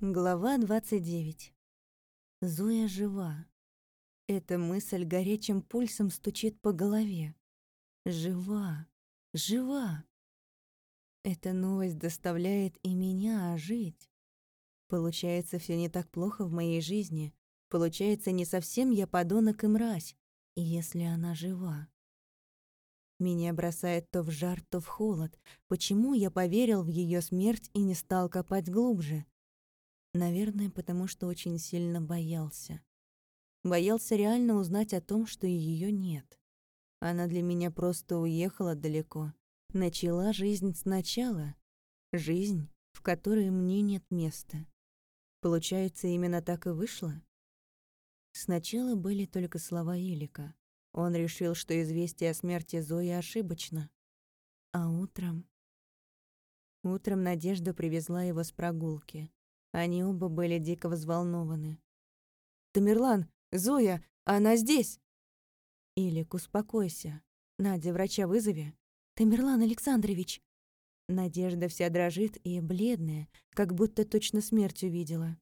Глава 29. Зоя жива. Эта мысль горячим пульсом стучит по голове. Жива, жива. Эта новость доставляет и меня ожить. Получается, все не так плохо в моей жизни. Получается, не совсем я подонок и мразь, если она жива. Меня бросает то в жар, то в холод. Почему я поверил в ее смерть и не стал копать глубже? Наверное, потому что очень сильно боялся. Боялся реально узнать о том, что ее нет. Она для меня просто уехала далеко. Начала жизнь сначала. Жизнь, в которой мне нет места. Получается, именно так и вышло? Сначала были только слова Илика. Он решил, что известие о смерти Зои ошибочно. А утром... Утром Надежда привезла его с прогулки. Они оба были дико взволнованы. «Тамерлан! Зоя! Она здесь!» «Илик, успокойся. Надя, врача вызови». «Тамерлан Александрович!» Надежда вся дрожит и бледная, как будто точно смерть увидела.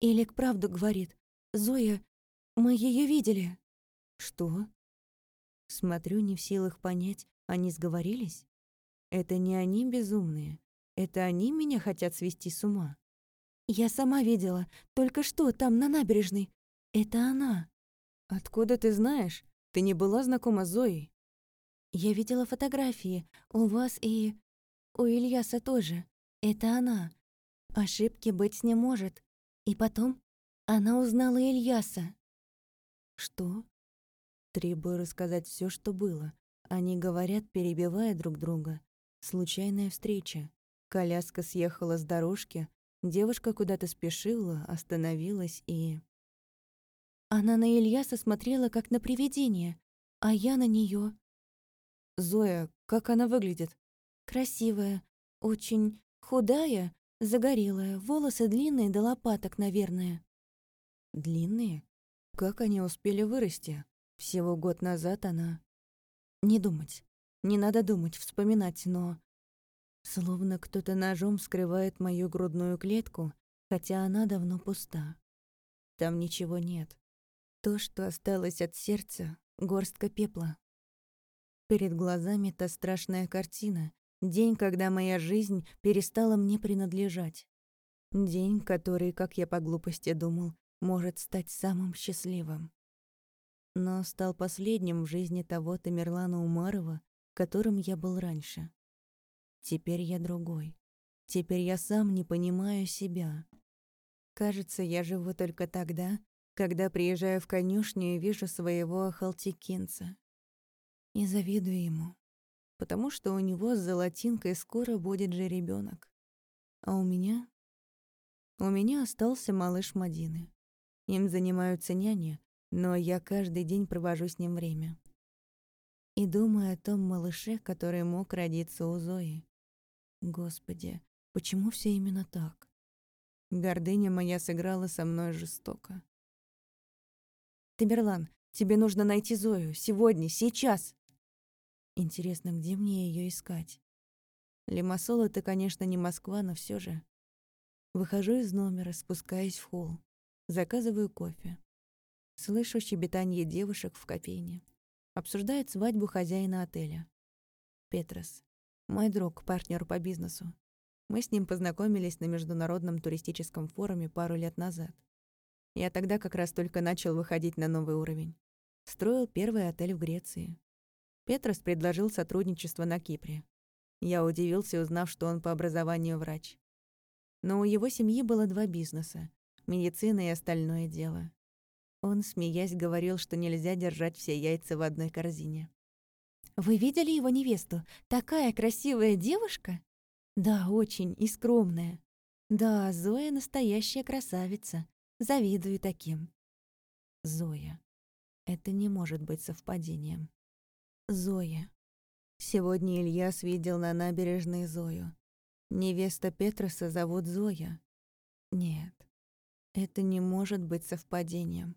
«Илик правду говорит. Зоя, мы ее видели». «Что?» Смотрю, не в силах понять, они сговорились? Это не они безумные. Это они меня хотят свести с ума. «Я сама видела. Только что, там, на набережной. Это она». «Откуда ты знаешь? Ты не была знакома с Зоей?» «Я видела фотографии. У вас и... у Ильяса тоже. Это она. Ошибки быть не может. И потом она узнала Ильяса». «Что?» Требую рассказать все, что было. Они говорят, перебивая друг друга. Случайная встреча. Коляска съехала с дорожки, Девушка куда-то спешила, остановилась и... Она на Ильяса смотрела, как на привидение, а я на нее. «Зоя, как она выглядит?» «Красивая, очень худая, загорелая, волосы длинные до лопаток, наверное». «Длинные? Как они успели вырасти? Всего год назад она...» «Не думать. Не надо думать, вспоминать, но Словно кто-то ножом вскрывает мою грудную клетку, хотя она давно пуста. Там ничего нет. То, что осталось от сердца, горстка пепла. Перед глазами та страшная картина, день, когда моя жизнь перестала мне принадлежать. День, который, как я по глупости думал, может стать самым счастливым. Но стал последним в жизни того Тамерлана Умарова, которым я был раньше. Теперь я другой. Теперь я сам не понимаю себя. Кажется, я живу только тогда, когда приезжаю в конюшню и вижу своего охалтикинца. И завидую ему, потому что у него с золотинкой скоро будет же ребенок. А у меня? У меня остался малыш Мадины. Им занимаются няни, но я каждый день провожу с ним время. И думаю о том малыше, который мог родиться у Зои. Господи, почему все именно так? Гордыня моя сыграла со мной жестоко. «Тамерлан, тебе нужно найти Зою. Сегодня, сейчас!» Интересно, где мне ее искать? Лимассол — это, конечно, не Москва, но все же. Выхожу из номера, спускаюсь в холл. Заказываю кофе. Слышу щебетание девушек в кофейне. Обсуждают свадьбу хозяина отеля. Петрос. Мой друг, партнер по бизнесу. Мы с ним познакомились на международном туристическом форуме пару лет назад. Я тогда как раз только начал выходить на новый уровень. Строил первый отель в Греции. Петрос предложил сотрудничество на Кипре. Я удивился, узнав, что он по образованию врач. Но у его семьи было два бизнеса — медицина и остальное дело. Он, смеясь, говорил, что нельзя держать все яйца в одной корзине. Вы видели его невесту? Такая красивая девушка? Да, очень, и скромная. Да, Зоя настоящая красавица. Завидую таким. Зоя. Это не может быть совпадением. Зоя. Сегодня Ильяс видел на набережной Зою. Невеста Петроса зовут Зоя. Нет, это не может быть совпадением.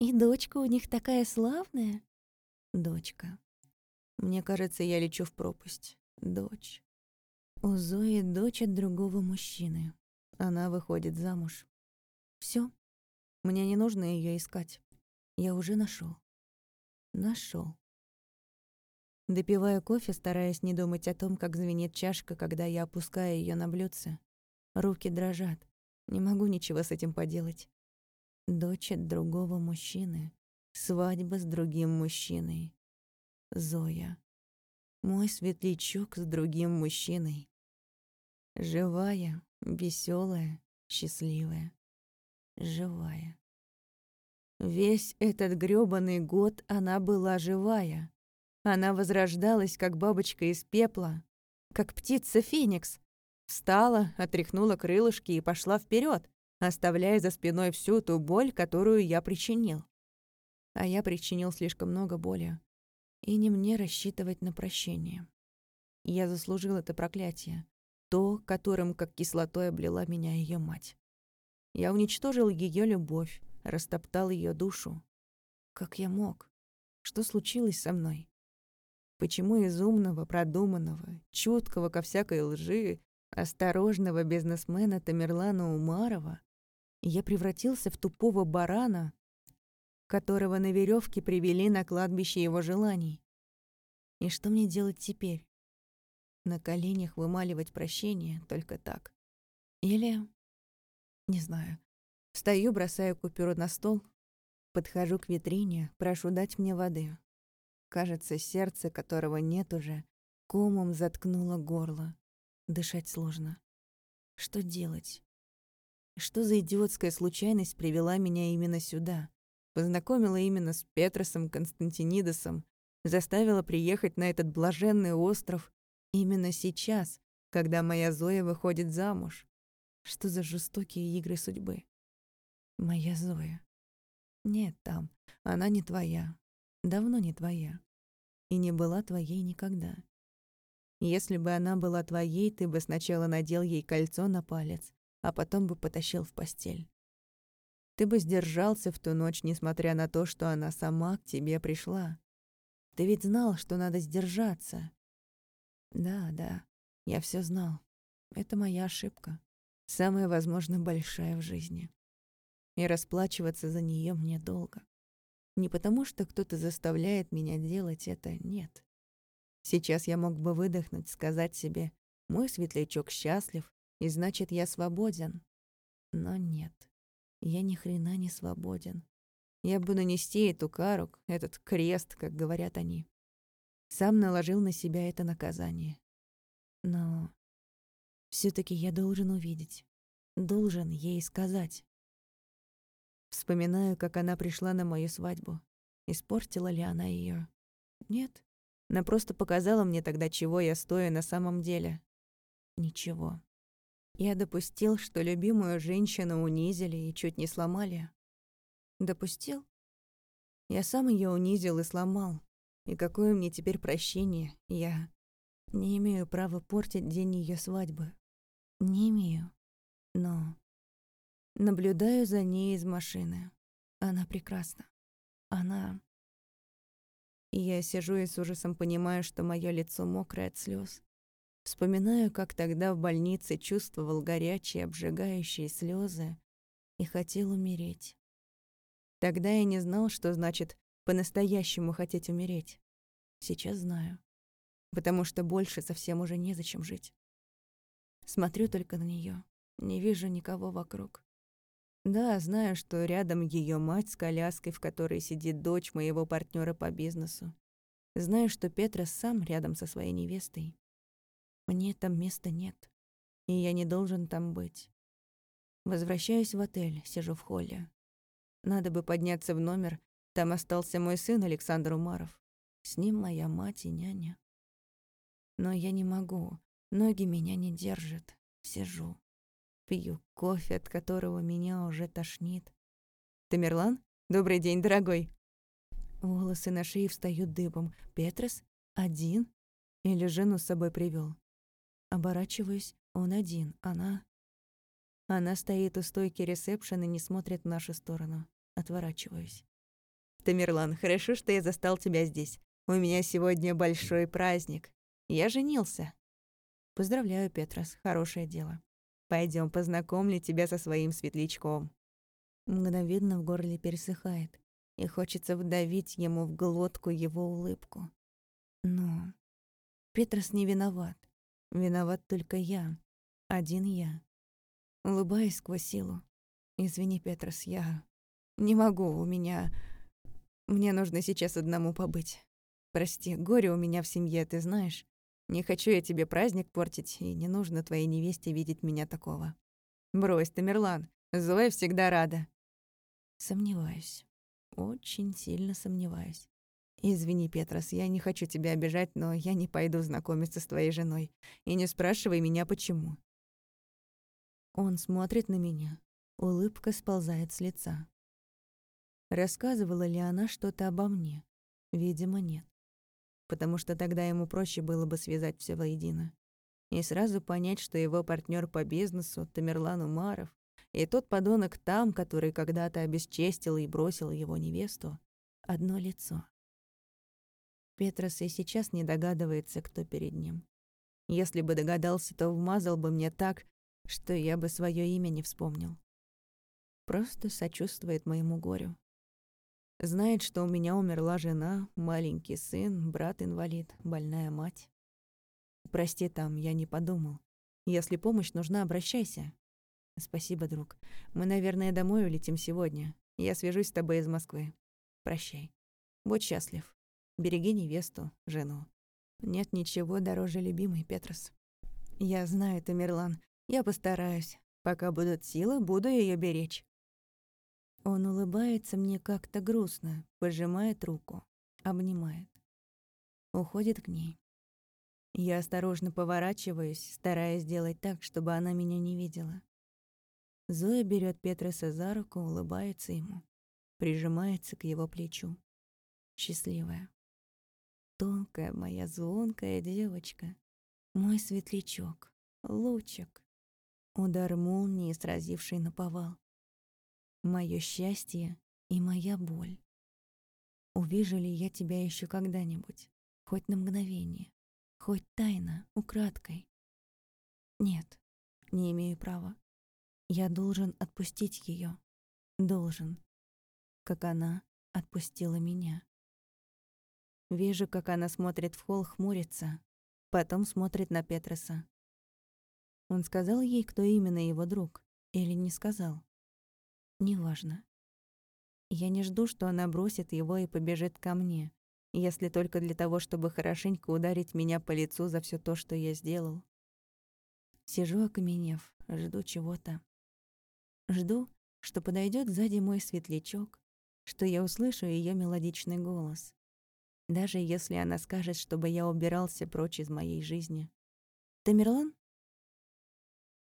И дочка у них такая славная. Дочка. Мне кажется, я лечу в пропасть. Дочь. У Зои дочь от другого мужчины. Она выходит замуж. Все. Мне не нужно ее искать. Я уже нашел. Нашел. Допиваю кофе, стараясь не думать о том, как звенит чашка, когда я опускаю ее на блюдце. Руки дрожат. Не могу ничего с этим поделать. Дочь от другого мужчины. Свадьба с другим мужчиной. Зоя. Мой светлячок с другим мужчиной. Живая, веселая, счастливая. Живая. Весь этот грёбаный год она была живая. Она возрождалась, как бабочка из пепла, как птица Феникс. Встала, отряхнула крылышки и пошла вперед, оставляя за спиной всю ту боль, которую я причинил. А я причинил слишком много боли. И не мне рассчитывать на прощение. Я заслужил это проклятие, то, которым как кислотой облила меня ее мать. Я уничтожил ее любовь, растоптал ее душу. Как я мог? Что случилось со мной? Почему из умного, продуманного, чуткого ко всякой лжи, осторожного бизнесмена Тамерлана Умарова я превратился в тупого барана, которого на веревке привели на кладбище его желаний? И что мне делать теперь? На коленях вымаливать прощение только так. Или... Не знаю. Стою, бросаю купюру на стол, подхожу к витрине, прошу дать мне воды. Кажется, сердце, которого нет уже, комом заткнуло горло. Дышать сложно. Что делать? Что за идиотская случайность привела меня именно сюда? Познакомила именно с Петросом Константинидосом, заставила приехать на этот блаженный остров именно сейчас, когда моя Зоя выходит замуж. Что за жестокие игры судьбы? Моя Зоя. Нет там, она не твоя, давно не твоя. И не была твоей никогда. Если бы она была твоей, ты бы сначала надел ей кольцо на палец, а потом бы потащил в постель. Ты бы сдержался в ту ночь, несмотря на то, что она сама к тебе пришла. Ты ведь знал, что надо сдержаться. Да, да, я все знал. Это моя ошибка. Самая, возможно, большая в жизни. И расплачиваться за нее мне долго. Не потому, что кто-то заставляет меня делать это, нет. Сейчас я мог бы выдохнуть, сказать себе, мой светлячок счастлив, и значит, я свободен. Но нет, я ни хрена не свободен. Я буду нести эту кару, этот крест, как говорят они. Сам наложил на себя это наказание. Но все таки я должен увидеть, должен ей сказать. Вспоминаю, как она пришла на мою свадьбу. Испортила ли она ее? Нет. Она просто показала мне тогда, чего я стою на самом деле. Ничего. Я допустил, что любимую женщину унизили и чуть не сломали. Допустил? Я сам ее унизил и сломал. И какое мне теперь прощение? Я не имею права портить день ее свадьбы. Не имею. Но Наблюдаю за ней из машины. Она прекрасна. Она... И я сижу и с ужасом понимаю, что мое лицо мокрое от слез. Вспоминаю, как тогда в больнице чувствовал горячие, обжигающие слезы и хотел умереть. Тогда я не знал, что значит по-настоящему хотеть умереть. Сейчас знаю. Потому что больше совсем уже незачем жить. Смотрю только на нее, не вижу никого вокруг. Да, знаю, что рядом ее мать с коляской, в которой сидит дочь моего партнера по бизнесу. Знаю, что Петра сам рядом со своей невестой. Мне там места нет, и я не должен там быть. Возвращаюсь в отель, сижу в холле. Надо бы подняться в номер, там остался мой сын Александр Умаров. С ним моя мать и няня. Но я не могу, ноги меня не держат, сижу. Пью кофе, от которого меня уже тошнит. «Тамерлан? Добрый день, дорогой!» Волосы на шее встают дыбом. «Петрос? Один? Или жену с собой привел? Оборачиваюсь, он один, она... Она стоит у стойки ресепшена и не смотрит в нашу сторону. Отворачиваюсь. «Тамерлан, хорошо, что я застал тебя здесь. У меня сегодня большой праздник. Я женился». «Поздравляю, Петрос, хорошее дело». Пойдем, познакомлю тебя со своим светлячком». Мгновенно в горле пересыхает, и хочется вдавить ему в глотку его улыбку. Но Петрос не виноват. Виноват только я. Один я. Улыбаюсь сквозь силу. «Извини, Петрос, я не могу, у меня... Мне нужно сейчас одному побыть. Прости, горе у меня в семье, ты знаешь. Не хочу я тебе праздник портить, и не нужно твоей невесте видеть меня такого. Брось, Тамерлан, Зоя всегда рада. Сомневаюсь. Очень сильно сомневаюсь. Извини, Петрос, я не хочу тебя обижать, но я не пойду знакомиться с твоей женой. И не спрашивай меня, почему. Он смотрит на меня. Улыбка сползает с лица. Рассказывала ли она что-то обо мне? Видимо, нет. Потому что тогда ему проще было бы связать все воедино. И сразу понять, что его партнер по бизнесу Тамерлан Умаров и тот подонок там, который когда-то обесчестил и бросил его невесту, одно лицо. Петрос и сейчас не догадывается, кто перед ним. Если бы догадался, то вмазал бы мне так, что я бы свое имя не вспомнил. Просто сочувствует моему горю. Знает, что у меня умерла жена, маленький сын, брат-инвалид, больная мать. Прости там, я не подумал. Если помощь нужна, обращайся. Спасибо, друг. Мы, наверное, домой улетим сегодня. Я свяжусь с тобой из Москвы. Прощай. Будь счастлив. Береги невесту, жену. Нет ничего дороже любимой, Петрос. Я знаю, Тамерлан. Я постараюсь. Пока будут силы, буду ее беречь. Он улыбается мне как-то грустно, пожимает руку, обнимает. Уходит к ней. Я осторожно поворачиваюсь, стараясь сделать так, чтобы она меня не видела. Зоя берет Петроса за руку, улыбается ему, прижимается к его плечу. Счастливая. Тонкая моя звонкая девочка. Мой светлячок, лучик. Удар молнии, сразивший наповал мое счастье и моя боль. Увижу ли я тебя еще когда-нибудь, хоть на мгновение, хоть тайно, украдкой? Нет, не имею права. Я должен отпустить ее, должен, как она отпустила меня. Вижу, как она смотрит в холл, хмурится, потом смотрит на Петроса. Он сказал ей, кто именно его друг, или не сказал? Неважно. Я не жду, что она бросит его и побежит ко мне, если только для того, чтобы хорошенько ударить меня по лицу за все то, что я сделал. Сижу окаменев, жду чего-то. Жду, что подойдет сзади мой светлячок, что я услышу ее мелодичный голос. Даже если она скажет, чтобы я убирался прочь из моей жизни. «Тамерлан?»